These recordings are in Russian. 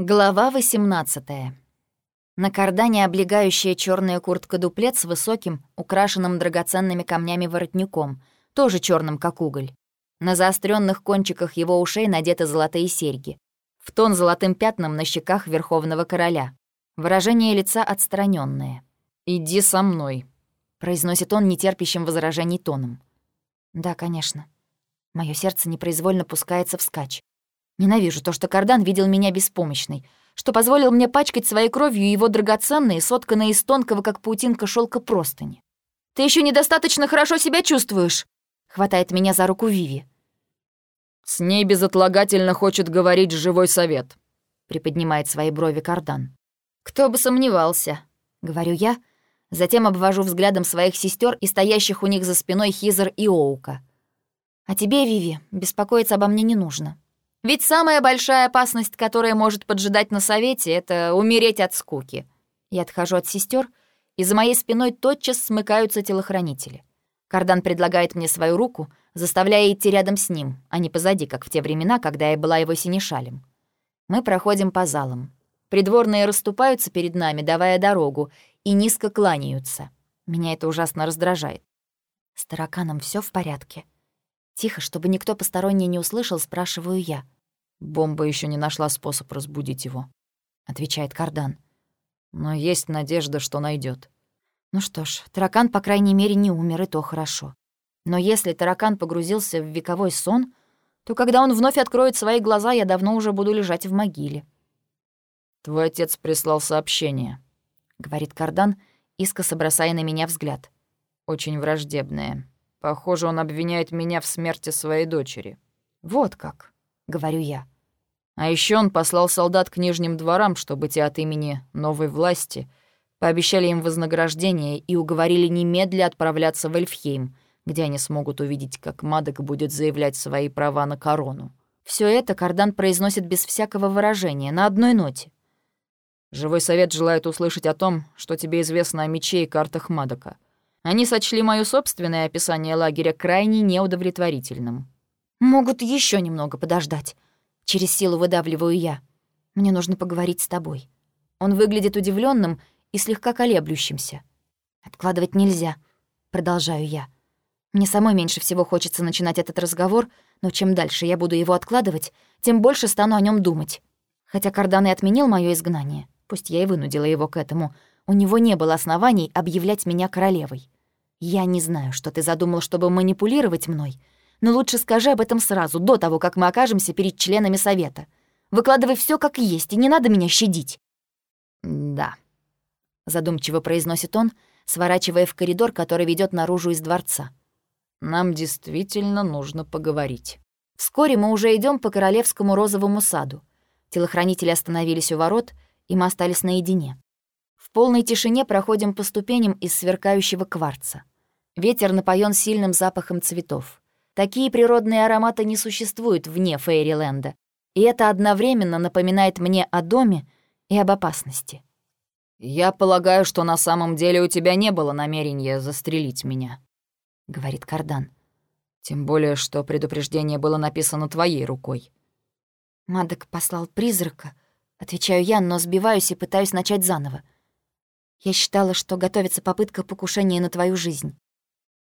Глава 18. На кардане облегающая черная куртка-дуплет с высоким, украшенным драгоценными камнями воротником, тоже черным как уголь. На заостренных кончиках его ушей надеты золотые серьги. В тон золотым пятнам на щеках Верховного Короля. Выражение лица отстраненное. «Иди со мной», — произносит он нетерпящим возражений тоном. «Да, конечно». Мое сердце непроизвольно пускается вскачь. Ненавижу то, что Кардан видел меня беспомощной, что позволил мне пачкать своей кровью его драгоценные, сотканные из тонкого, как паутинка шелка простыни. «Ты еще недостаточно хорошо себя чувствуешь!» — хватает меня за руку Виви. «С ней безотлагательно хочет говорить живой совет», — приподнимает свои брови Кардан. «Кто бы сомневался», — говорю я, затем обвожу взглядом своих сестер и стоящих у них за спиной Хизер и Оука. «А тебе, Виви, беспокоиться обо мне не нужно. Ведь самая большая опасность, которая может поджидать на совете, это умереть от скуки. Я отхожу от сестер, и за моей спиной тотчас смыкаются телохранители. Кардан предлагает мне свою руку, заставляя идти рядом с ним, а не позади, как в те времена, когда я была его синешалем. Мы проходим по залам. Придворные расступаются перед нами, давая дорогу, и низко кланяются. Меня это ужасно раздражает. С тараканом все в порядке. Тихо, чтобы никто посторонний не услышал, спрашиваю я — Бомба еще не нашла способ разбудить его, отвечает Кардан. Но есть надежда, что найдет. Ну что ж, таракан, по крайней мере, не умер, и то хорошо. Но если таракан погрузился в вековой сон, то когда он вновь откроет свои глаза, я давно уже буду лежать в могиле. «Твой отец прислал сообщение», — говорит Кардан, искоса бросая на меня взгляд. «Очень враждебное. Похоже, он обвиняет меня в смерти своей дочери». «Вот как», — говорю я. А еще он послал солдат к нижним дворам, чтобы те от имени новой власти пообещали им вознаграждение и уговорили немедля отправляться в Эльфхейм, где они смогут увидеть, как Мадок будет заявлять свои права на корону. Все это Кардан произносит без всякого выражения, на одной ноте. Живой совет желает услышать о том, что тебе известно о мече и картах Мадока. Они сочли моё собственное описание лагеря крайне неудовлетворительным. Могут еще немного подождать. Через силу выдавливаю я. Мне нужно поговорить с тобой. Он выглядит удивленным и слегка колеблющимся. Откладывать нельзя, продолжаю я. Мне самой меньше всего хочется начинать этот разговор, но чем дальше я буду его откладывать, тем больше стану о нем думать. Хотя Кардан и отменил мое изгнание, пусть я и вынудила его к этому, у него не было оснований объявлять меня королевой. Я не знаю, что ты задумал, чтобы манипулировать мной — но лучше скажи об этом сразу, до того, как мы окажемся перед членами совета. Выкладывай все как есть, и не надо меня щадить». «Да», — задумчиво произносит он, сворачивая в коридор, который ведет наружу из дворца. «Нам действительно нужно поговорить». Вскоре мы уже идем по королевскому розовому саду. Телохранители остановились у ворот, и мы остались наедине. В полной тишине проходим по ступеням из сверкающего кварца. Ветер напоен сильным запахом цветов. Такие природные ароматы не существуют вне Фейриленда, и это одновременно напоминает мне о доме и об опасности. «Я полагаю, что на самом деле у тебя не было намерения застрелить меня», — говорит Кардан. «Тем более, что предупреждение было написано твоей рукой». Мадок послал призрака, отвечаю я, но сбиваюсь и пытаюсь начать заново. Я считала, что готовится попытка покушения на твою жизнь.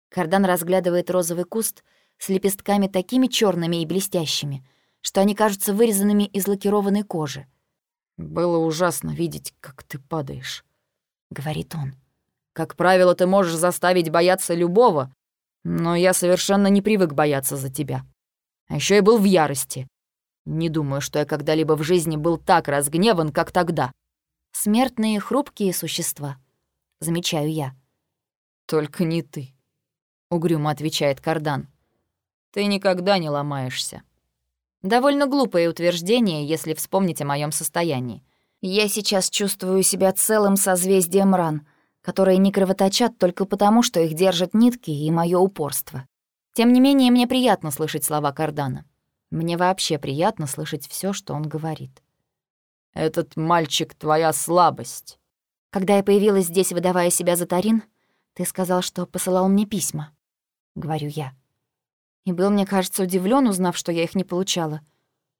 Кардан разглядывает розовый куст — с лепестками такими черными и блестящими, что они кажутся вырезанными из лакированной кожи. «Было ужасно видеть, как ты падаешь», — говорит он. «Как правило, ты можешь заставить бояться любого, но я совершенно не привык бояться за тебя. А еще я был в ярости. Не думаю, что я когда-либо в жизни был так разгневан, как тогда». «Смертные хрупкие существа», — замечаю я. «Только не ты», — угрюмо отвечает Кардан. Ты никогда не ломаешься. Довольно глупое утверждение, если вспомнить о моем состоянии. Я сейчас чувствую себя целым созвездием ран, которые не кровоточат только потому, что их держат нитки и мое упорство. Тем не менее, мне приятно слышать слова Кардана. Мне вообще приятно слышать все, что он говорит. «Этот мальчик — твоя слабость». Когда я появилась здесь, выдавая себя за Тарин, ты сказал, что посылал мне письма. Говорю я. И был, мне кажется, удивлен, узнав, что я их не получала.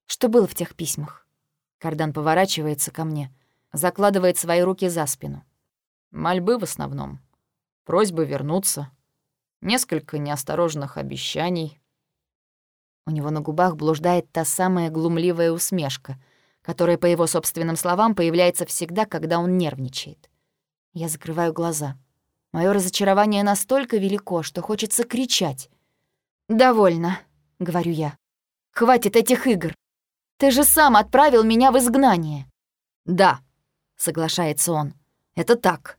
Что было в тех письмах? Кардан поворачивается ко мне, закладывает свои руки за спину. Мольбы в основном. Просьбы вернуться. Несколько неосторожных обещаний. У него на губах блуждает та самая глумливая усмешка, которая, по его собственным словам, появляется всегда, когда он нервничает. Я закрываю глаза. Мое разочарование настолько велико, что хочется кричать. «Довольно», — говорю я. «Хватит этих игр. Ты же сам отправил меня в изгнание». «Да», — соглашается он. «Это так.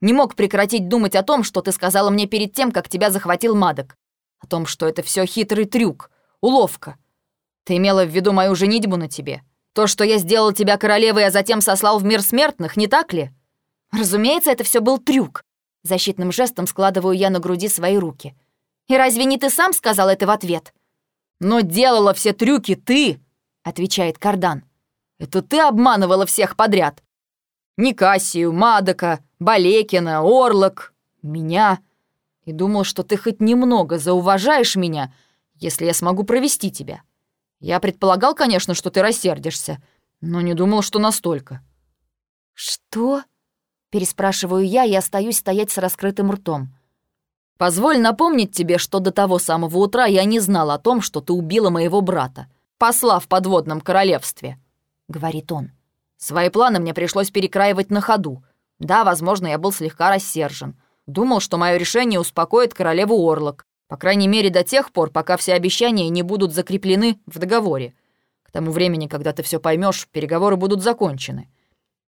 Не мог прекратить думать о том, что ты сказала мне перед тем, как тебя захватил Мадок. О том, что это все хитрый трюк, уловка. Ты имела в виду мою женитьбу на тебе. То, что я сделал тебя королевой, а затем сослал в мир смертных, не так ли? Разумеется, это все был трюк. Защитным жестом складываю я на груди свои руки. И разве не ты сам сказал это в ответ? Но делала все трюки ты, отвечает Кардан. Это ты обманывала всех подряд. Никасию, Мадока, Балекина, Орлок, меня. И думал, что ты хоть немного зауважаешь меня, если я смогу провести тебя. Я предполагал, конечно, что ты рассердишься, но не думал, что настолько». «Что?» — переспрашиваю я и остаюсь стоять с раскрытым ртом. «Позволь напомнить тебе, что до того самого утра я не знал о том, что ты убила моего брата, посла в подводном королевстве», — говорит он. «Свои планы мне пришлось перекраивать на ходу. Да, возможно, я был слегка рассержен. Думал, что мое решение успокоит королеву Орлок. По крайней мере, до тех пор, пока все обещания не будут закреплены в договоре. К тому времени, когда ты все поймешь, переговоры будут закончены.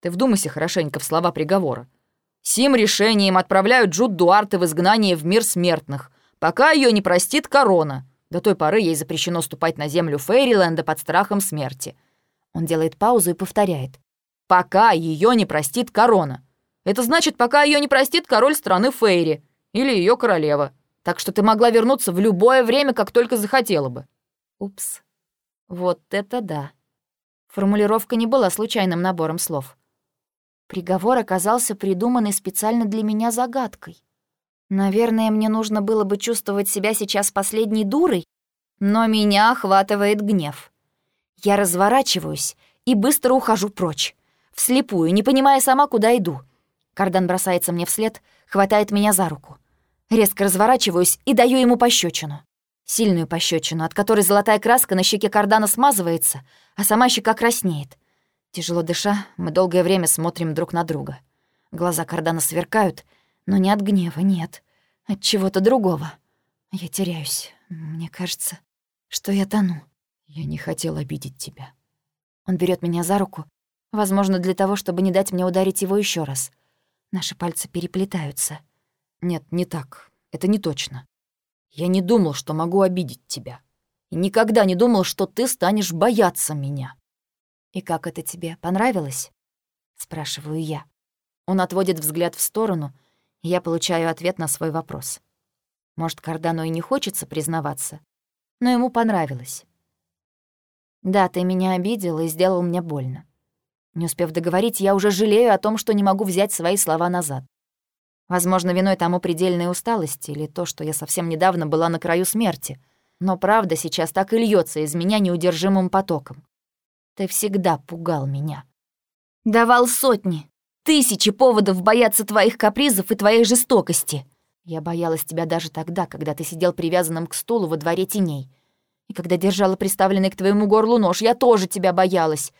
Ты вдумайся хорошенько в слова приговора. Сим решением отправляют Джуд Дуарте в изгнание в мир смертных, пока ее не простит корона. До той поры ей запрещено ступать на землю Фейриленда под страхом смерти. Он делает паузу и повторяет. «Пока ее не простит корона. Это значит, пока ее не простит король страны Фейри или ее королева так что ты могла вернуться в любое время, как только захотела бы». Упс. Вот это да. Формулировка не была случайным набором слов. Приговор оказался придуманный специально для меня загадкой. Наверное, мне нужно было бы чувствовать себя сейчас последней дурой, но меня охватывает гнев. Я разворачиваюсь и быстро ухожу прочь, вслепую, не понимая сама, куда иду. Кардан бросается мне вслед, хватает меня за руку. Резко разворачиваюсь и даю ему пощечину. Сильную пощечину, от которой золотая краска на щеке кардана смазывается, а сама щека краснеет. Тяжело дыша, мы долгое время смотрим друг на друга. Глаза кардана сверкают, но не от гнева, нет. От чего-то другого. Я теряюсь. Мне кажется, что я тону. Я не хотел обидеть тебя. Он берет меня за руку, возможно, для того, чтобы не дать мне ударить его еще раз. Наши пальцы переплетаются. Нет, не так. Это не точно. Я не думал, что могу обидеть тебя. И никогда не думал, что ты станешь бояться меня. И как это тебе, понравилось? Спрашиваю я. Он отводит взгляд в сторону, и я получаю ответ на свой вопрос. Может, Кардану и не хочется признаваться, но ему понравилось. Да, ты меня обидел и сделал мне больно. Не успев договорить, я уже жалею о том, что не могу взять свои слова назад. Возможно, виной тому предельная усталость или то, что я совсем недавно была на краю смерти. Но правда сейчас так и льется из меня неудержимым потоком. Ты всегда пугал меня. Давал сотни, тысячи поводов бояться твоих капризов и твоей жестокости. Я боялась тебя даже тогда, когда ты сидел привязанным к стулу во дворе теней. И когда держала приставленный к твоему горлу нож, я тоже тебя боялась.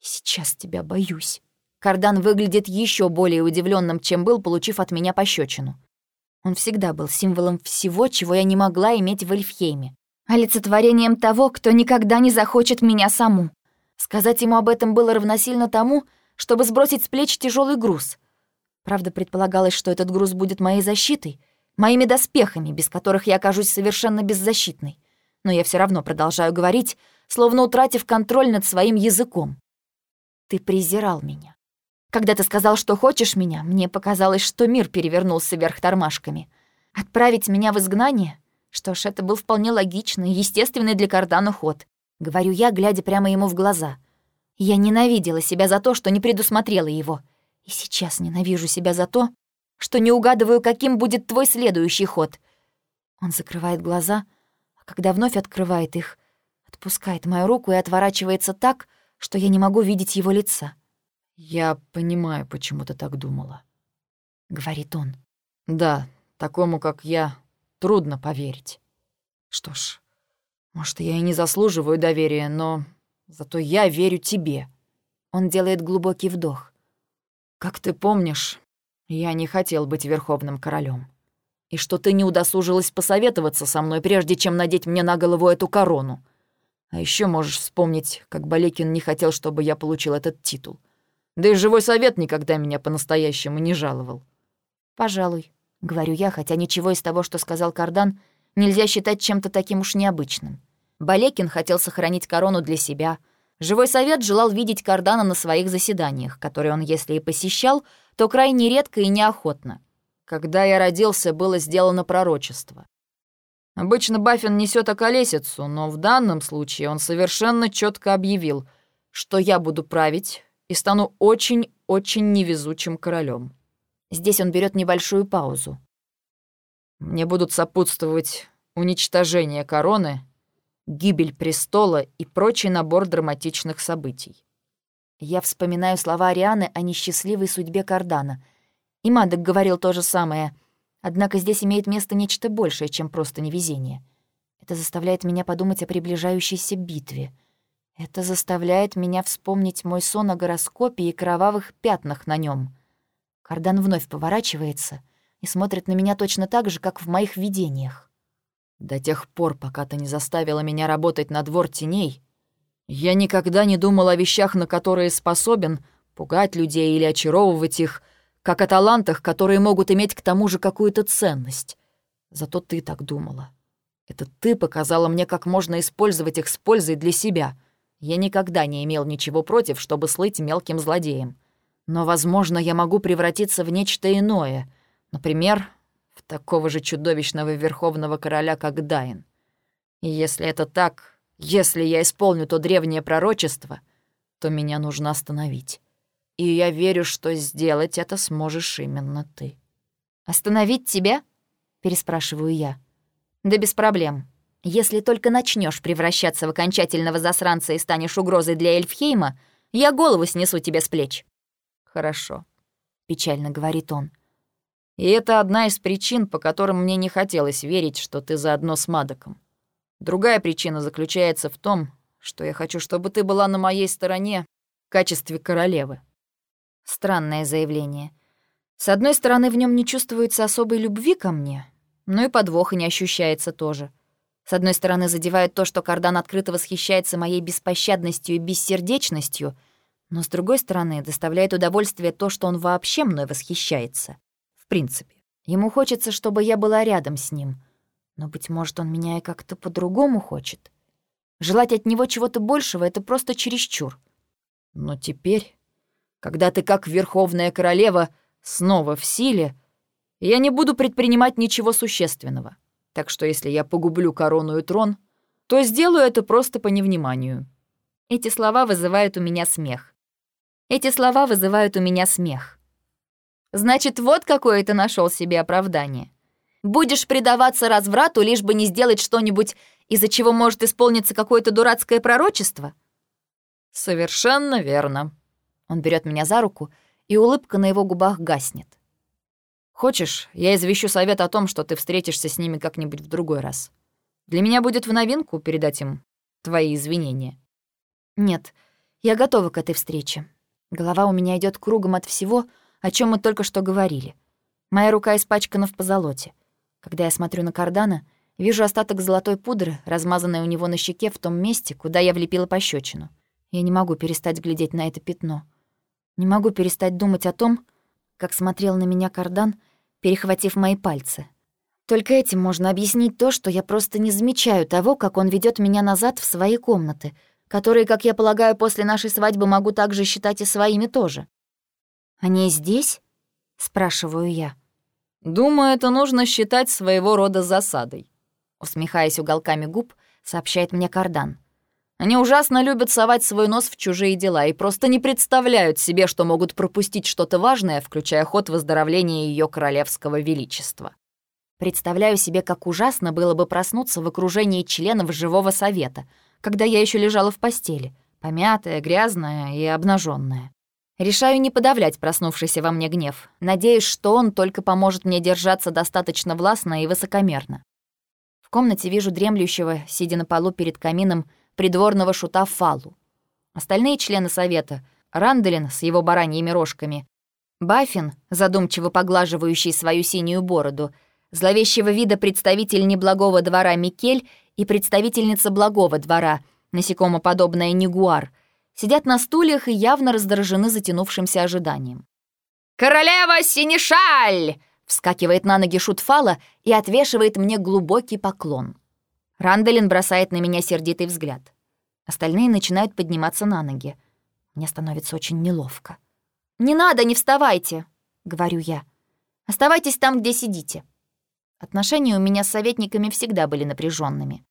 Сейчас тебя боюсь. Кардан выглядит еще более удивленным, чем был, получив от меня пощечину. Он всегда был символом всего, чего я не могла иметь в Эльфхейме. Олицетворением того, кто никогда не захочет меня саму. Сказать ему об этом было равносильно тому, чтобы сбросить с плеч тяжелый груз. Правда, предполагалось, что этот груз будет моей защитой, моими доспехами, без которых я окажусь совершенно беззащитной. Но я все равно продолжаю говорить, словно утратив контроль над своим языком. Ты презирал меня. Когда ты сказал, что хочешь меня, мне показалось, что мир перевернулся вверх тормашками. Отправить меня в изгнание? Что ж, это был вполне логичный, естественный для Кардана ход. Говорю я, глядя прямо ему в глаза. Я ненавидела себя за то, что не предусмотрела его. И сейчас ненавижу себя за то, что не угадываю, каким будет твой следующий ход. Он закрывает глаза, а когда вновь открывает их, отпускает мою руку и отворачивается так, что я не могу видеть его лица. «Я понимаю, почему ты так думала», — говорит он. «Да, такому, как я, трудно поверить. Что ж, может, я и не заслуживаю доверия, но зато я верю тебе». Он делает глубокий вдох. «Как ты помнишь, я не хотел быть верховным королем. И что ты не удосужилась посоветоваться со мной, прежде чем надеть мне на голову эту корону. А еще можешь вспомнить, как Балекин не хотел, чтобы я получил этот титул. Да и живой совет никогда меня по-настоящему не жаловал. «Пожалуй», — говорю я, хотя ничего из того, что сказал Кардан, нельзя считать чем-то таким уж необычным. Балекин хотел сохранить корону для себя. Живой совет желал видеть Кардана на своих заседаниях, которые он, если и посещал, то крайне редко и неохотно. Когда я родился, было сделано пророчество. Обычно Баффин несет околесицу, но в данном случае он совершенно четко объявил, что я буду править и стану очень-очень невезучим королем. Здесь он берет небольшую паузу. Мне будут сопутствовать уничтожение короны, гибель престола и прочий набор драматичных событий. Я вспоминаю слова Арианы о несчастливой судьбе Кардана. И Мадок говорил то же самое. Однако здесь имеет место нечто большее, чем просто невезение. Это заставляет меня подумать о приближающейся битве. Это заставляет меня вспомнить мой сон о гороскопе и кровавых пятнах на нем. Кардан вновь поворачивается и смотрит на меня точно так же, как в моих видениях. «До тех пор, пока ты не заставила меня работать на двор теней, я никогда не думал о вещах, на которые способен, пугать людей или очаровывать их, как о талантах, которые могут иметь к тому же какую-то ценность. Зато ты так думала. Это ты показала мне, как можно использовать их с пользой для себя. Я никогда не имел ничего против, чтобы слыть мелким злодеем. Но, возможно, я могу превратиться в нечто иное. Например, в такого же чудовищного верховного короля, как Дайн. И если это так, если я исполню то древнее пророчество, то меня нужно остановить. И я верю, что сделать это сможешь именно ты. «Остановить тебя?» — переспрашиваю я. «Да без проблем. Если только начнешь превращаться в окончательного засранца и станешь угрозой для Эльфхейма, я голову снесу тебе с плеч». «Хорошо», — печально говорит он. «И это одна из причин, по которым мне не хотелось верить, что ты заодно с Мадоком. Другая причина заключается в том, что я хочу, чтобы ты была на моей стороне в качестве королевы». Странное заявление. С одной стороны, в нем не чувствуется особой любви ко мне, но и подвоха не ощущается тоже. С одной стороны, задевает то, что Кардан открыто восхищается моей беспощадностью и бессердечностью, но с другой стороны, доставляет удовольствие то, что он вообще мной восхищается. Принципе. Ему хочется, чтобы я была рядом с ним. Но, быть может, он меня и как-то по-другому хочет. Желать от него чего-то большего — это просто чересчур. Но теперь когда ты, как Верховная Королева, снова в силе, я не буду предпринимать ничего существенного. Так что если я погублю корону и трон, то сделаю это просто по невниманию». Эти слова вызывают у меня смех. Эти слова вызывают у меня смех. Значит, вот какое ты нашел себе оправдание. Будешь предаваться разврату, лишь бы не сделать что-нибудь, из-за чего может исполниться какое-то дурацкое пророчество? Совершенно верно, он берет меня за руку, и улыбка на его губах гаснет. «Хочешь, я извещу совет о том, что ты встретишься с ними как-нибудь в другой раз? Для меня будет в новинку передать им твои извинения». «Нет, я готова к этой встрече. Голова у меня идет кругом от всего, о чем мы только что говорили. Моя рука испачкана в позолоте. Когда я смотрю на Кардана, вижу остаток золотой пудры, размазанной у него на щеке в том месте, куда я влепила пощечину. Я не могу перестать глядеть на это пятно. Не могу перестать думать о том, как смотрел на меня кардан, перехватив мои пальцы. Только этим можно объяснить то, что я просто не замечаю того, как он ведет меня назад в свои комнаты, которые, как я полагаю, после нашей свадьбы могу также считать и своими тоже. «Они здесь?» — спрашиваю я. «Думаю, это нужно считать своего рода засадой», — усмехаясь уголками губ, сообщает мне кардан. Они ужасно любят совать свой нос в чужие дела и просто не представляют себе, что могут пропустить что-то важное, включая ход выздоровления ее королевского величества. Представляю себе, как ужасно было бы проснуться в окружении членов живого совета, когда я еще лежала в постели, помятая, грязная и обнаженная. Решаю не подавлять проснувшийся во мне гнев. Надеюсь, что он только поможет мне держаться достаточно властно и высокомерно. В комнате вижу дремлющего, сидя на полу перед камином, придворного шута Фалу. Остальные члены совета — Ранделин с его бараньими рожками, Баффин, задумчиво поглаживающий свою синюю бороду, зловещего вида представитель неблагого двора Микель и представительница благого двора, насекомоподобная Нигуар — сидят на стульях и явно раздражены затянувшимся ожиданием. «Королева Синишаль!» — вскакивает на ноги Шутфала и отвешивает мне глубокий поклон. Ранделин бросает на меня сердитый взгляд. Остальные начинают подниматься на ноги. Мне становится очень неловко. «Не надо, не вставайте!» — говорю я. «Оставайтесь там, где сидите». Отношения у меня с советниками всегда были напряженными.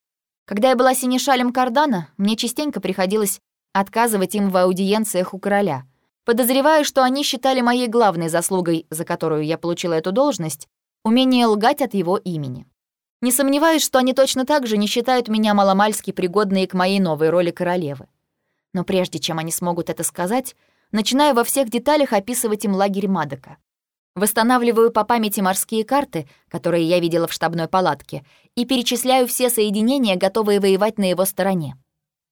Когда я была синешалем Кардана, мне частенько приходилось отказывать им в аудиенциях у короля. Подозреваю, что они считали моей главной заслугой, за которую я получила эту должность, умение лгать от его имени. Не сомневаюсь, что они точно так же не считают меня маломальски пригодной к моей новой роли королевы. Но прежде чем они смогут это сказать, начинаю во всех деталях описывать им лагерь Мадока. Восстанавливаю по памяти морские карты, которые я видела в штабной палатке, и перечисляю все соединения, готовые воевать на его стороне.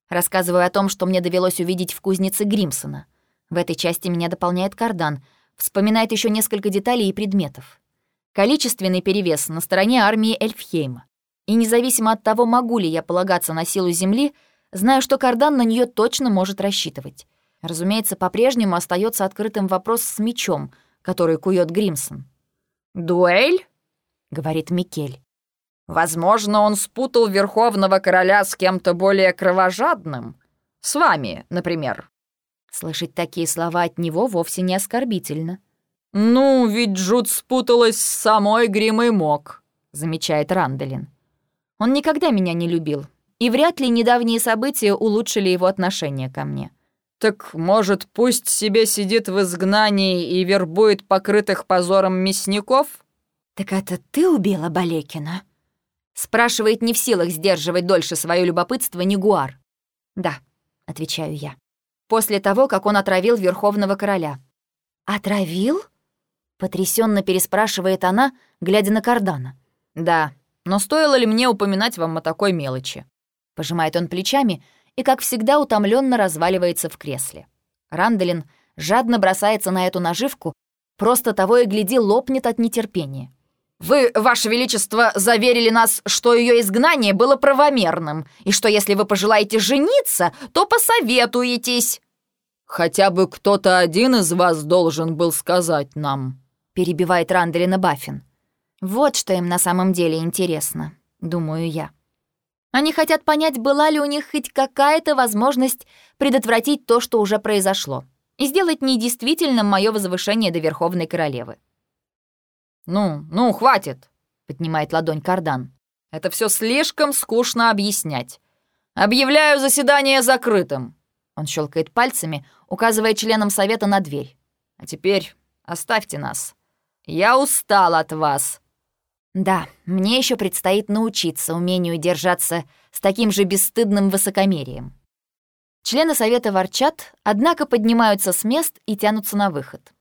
Рассказываю о том, что мне довелось увидеть в кузнице Гримсона. В этой части меня дополняет кардан, вспоминает еще несколько деталей и предметов. Количественный перевес на стороне армии Эльфхейма. И независимо от того, могу ли я полагаться на силу Земли, знаю, что кардан на нее точно может рассчитывать. Разумеется, по-прежнему остается открытым вопрос с мечом, который кует Гримсон. «Дуэль?» — говорит Микель. Возможно, он спутал Верховного Короля с кем-то более кровожадным. С вами, например». Слышать такие слова от него вовсе не оскорбительно. «Ну, ведь Джуд спуталась с самой Гримой Мок», — замечает Ранделин. «Он никогда меня не любил, и вряд ли недавние события улучшили его отношение ко мне». «Так, может, пусть себе сидит в изгнании и вербует покрытых позором мясников?» «Так это ты убила Балекина?» Спрашивает не в силах сдерживать дольше свое любопытство Нигуар. «Да», — отвечаю я. «После того, как он отравил Верховного Короля». «Отравил?» — потрясенно переспрашивает она, глядя на Кардана. «Да, но стоило ли мне упоминать вам о такой мелочи?» Пожимает он плечами и, как всегда, утомленно разваливается в кресле. Ранделин жадно бросается на эту наживку, просто того и гляди лопнет от нетерпения. Вы, Ваше Величество, заверили нас, что ее изгнание было правомерным, и что если вы пожелаете жениться, то посоветуетесь». «Хотя бы кто-то один из вас должен был сказать нам», — перебивает Ранделина Баффин. «Вот что им на самом деле интересно», — думаю я. Они хотят понять, была ли у них хоть какая-то возможность предотвратить то, что уже произошло, и сделать недействительным мое возвышение до Верховной Королевы. «Ну, ну, хватит!» — поднимает ладонь Кардан. «Это все слишком скучно объяснять. Объявляю заседание закрытым!» Он щелкает пальцами, указывая членам совета на дверь. «А теперь оставьте нас. Я устал от вас!» Да, мне еще предстоит научиться умению держаться с таким же бесстыдным высокомерием. Члены совета ворчат, однако поднимаются с мест и тянутся на выход.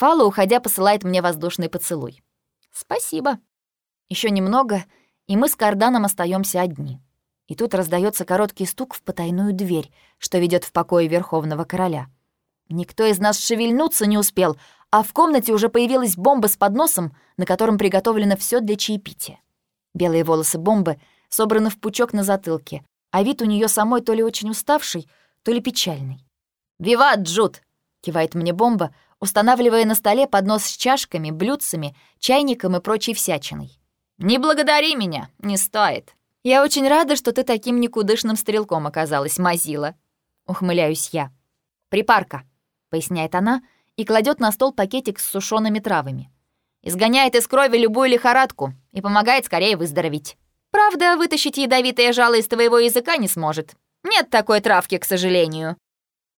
Фала, уходя, посылает мне воздушный поцелуй. Спасибо. Еще немного, и мы с Карданом остаемся одни. И тут раздается короткий стук в потайную дверь, что ведет в покое Верховного Короля. Никто из нас шевельнуться не успел, а в комнате уже появилась бомба с подносом, на котором приготовлено все для чаепития. Белые волосы бомбы собраны в пучок на затылке, а вид у нее самой то ли очень уставший, то ли печальный. «Виват, Джуд!» — кивает мне бомба, устанавливая на столе поднос с чашками, блюдцами, чайником и прочей всячиной. «Не благодари меня, не стоит». «Я очень рада, что ты таким никудышным стрелком оказалась, Мазила», — ухмыляюсь я. «Припарка», — поясняет она и кладет на стол пакетик с сушеными травами. «Изгоняет из крови любую лихорадку и помогает скорее выздороветь. Правда, вытащить ядовитое жало из твоего языка не сможет. Нет такой травки, к сожалению».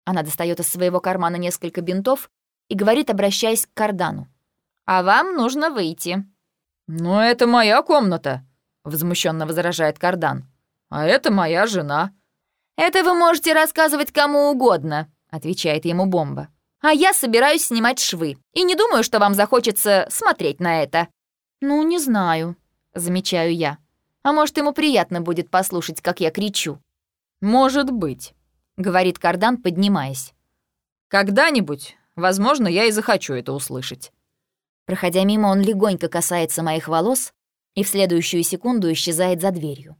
Она достает из своего кармана несколько бинтов и говорит, обращаясь к Кардану. «А вам нужно выйти». «Но это моя комната», — возмущенно возражает Кардан. «А это моя жена». «Это вы можете рассказывать кому угодно», — отвечает ему бомба. «А я собираюсь снимать швы, и не думаю, что вам захочется смотреть на это». «Ну, не знаю», — замечаю я. «А может, ему приятно будет послушать, как я кричу?» «Может быть», — говорит Кардан, поднимаясь. «Когда-нибудь, возможно, я и захочу это услышать». Проходя мимо, он легонько касается моих волос и в следующую секунду исчезает за дверью.